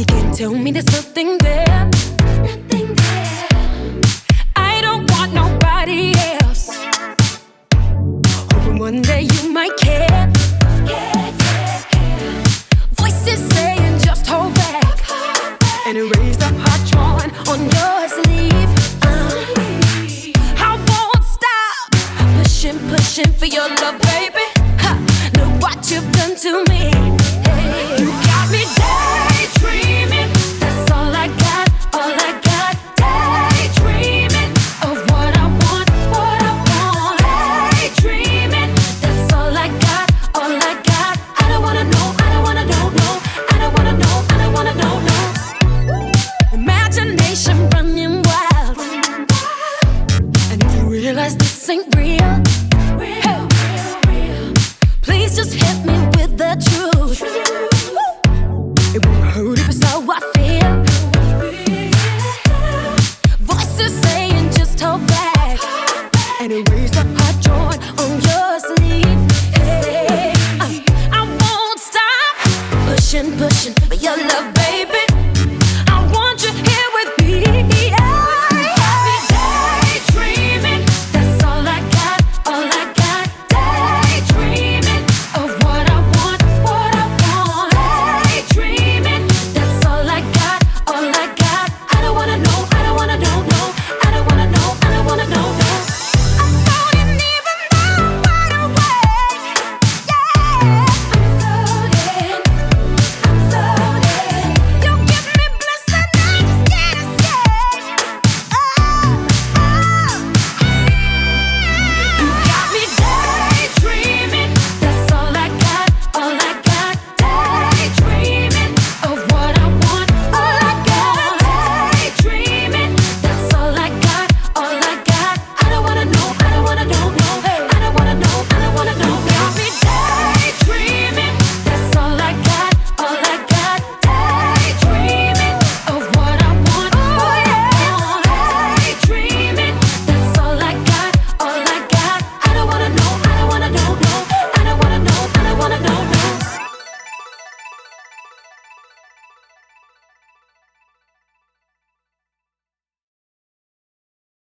You can't tell me there's nothing there. Nothing there. I don't want nobody else. Hoping one day you might care. care, care. Voices saying just hold back, hold back. and erase the heart drawn on your sleeve. Uh. I won't stop pushing, pushing for your love, baby. Ha. Look what you've done to me. Hey. ain't real. real, hey. real, real. Please just hit me with the truth. It won't hurt if it's how I feel. Voices saying just hold back and erase the hot joy on your sleeve. Hey. I won't stop pushing, pushing.